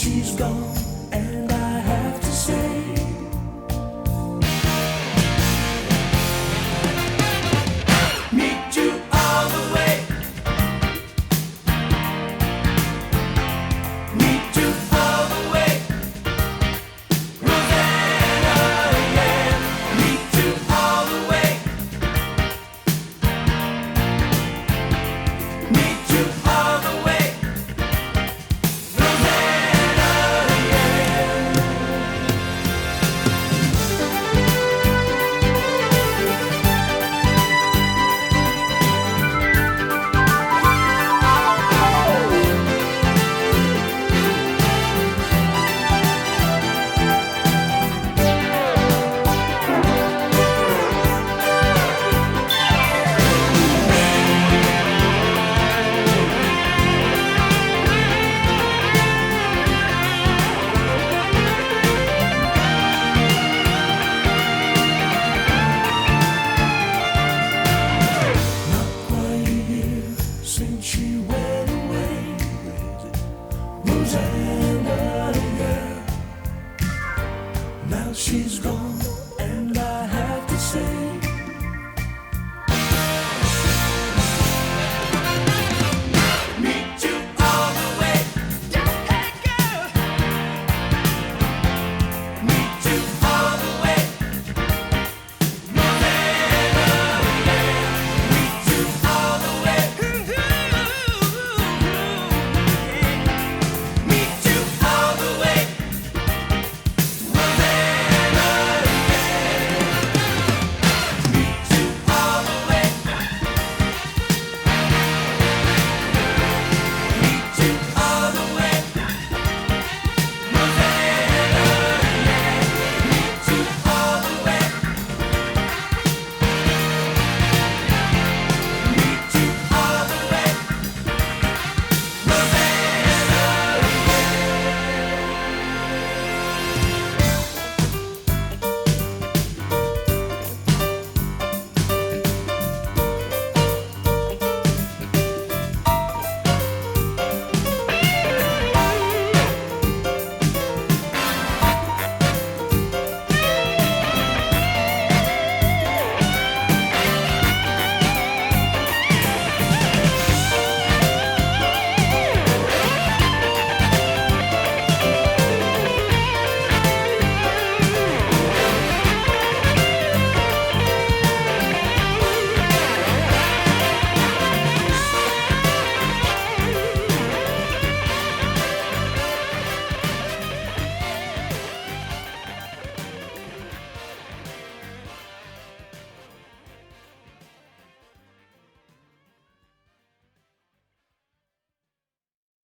She's gone,